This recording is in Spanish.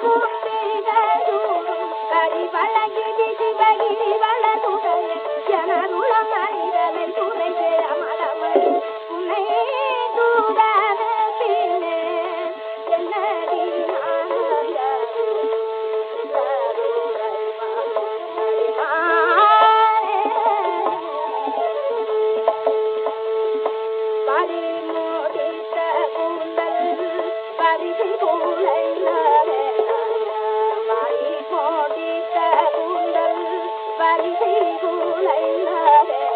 No me da. 来来来来。